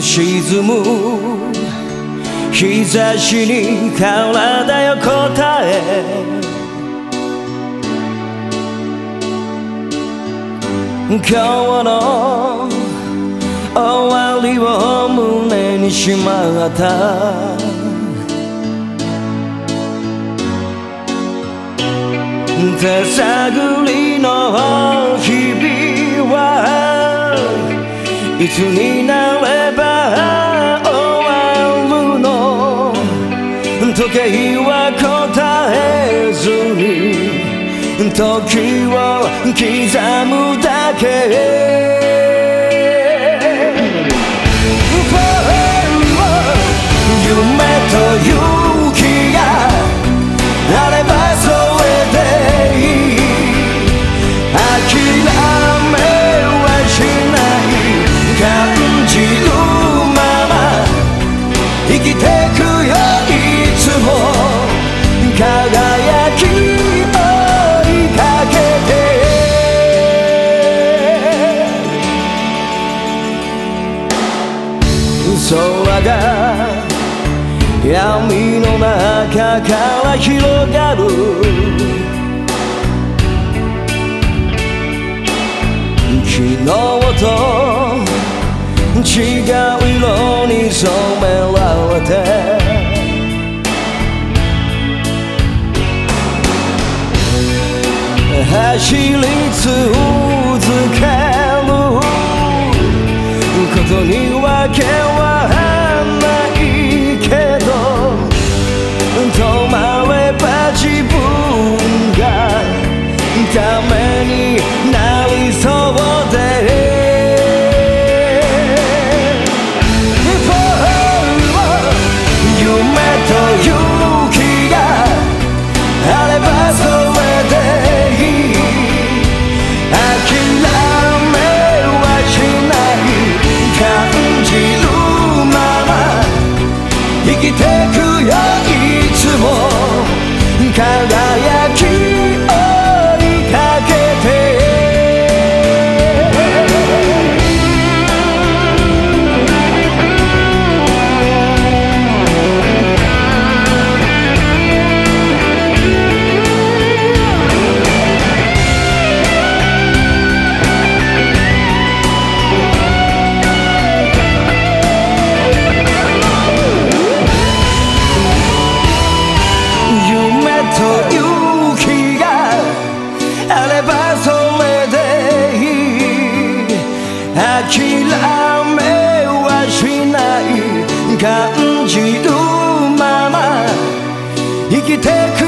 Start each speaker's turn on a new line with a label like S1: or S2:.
S1: 沈む。日差しに体よ答え。今日の終わりを胸にしまった。手探りの日々はいつになれ時計は答えずに時を刻むだけ。空が闇の中から広がる。昨日と違う色に染められて。走り続生きてく知るまま生きてく